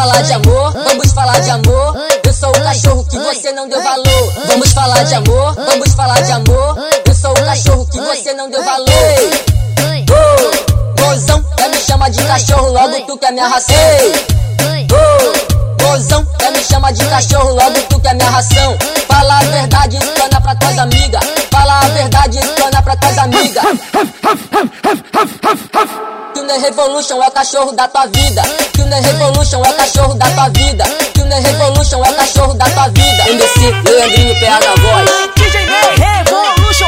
falar de amor, vamos falar de amor. Eu sou o cachorro que você não deu valor. Vamos falar de amor, vamos falar de amor. Eu sou o cachorro que você não deu valor. Oh, mozão, quer me chama de cachorro, logo uh! tu quer me arrastar. Oh, mozão, quer me chama de cachorro, logo tu quer me ração. Fala a verdade, Revolution é o cachorro da tua vida. Tuner Revolution é o cachorro da tua vida. Tuner Revolution é o cachorro da tua vida. MC Leandrinho PH na voz. DJ Ney Revolution.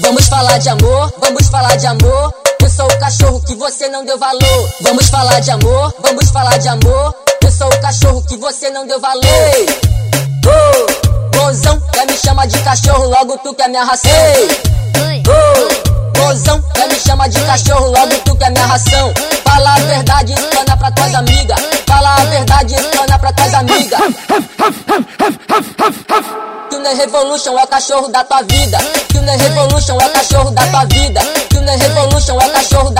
Vamos falar de amor, vamos falar de amor. Sou o cachorro que você não deu valor. Vamos falar de amor, vamos falar de amor. Eu sou o cachorro que você não deu valor. Oh, mozão, quer me chama de cachorro, logo tu quer me arrastar. Oh, mozão, quer me chama de cachorro, logo tu quer minha ração. Fala a verdade, explana pra tuas amigas. Fala a verdade, explana pra tuas amigas. Revolution é o cachorro da tua vida. Tuner Revolution é o cachorro da tua vida. Tuner Revolution é o cachorro.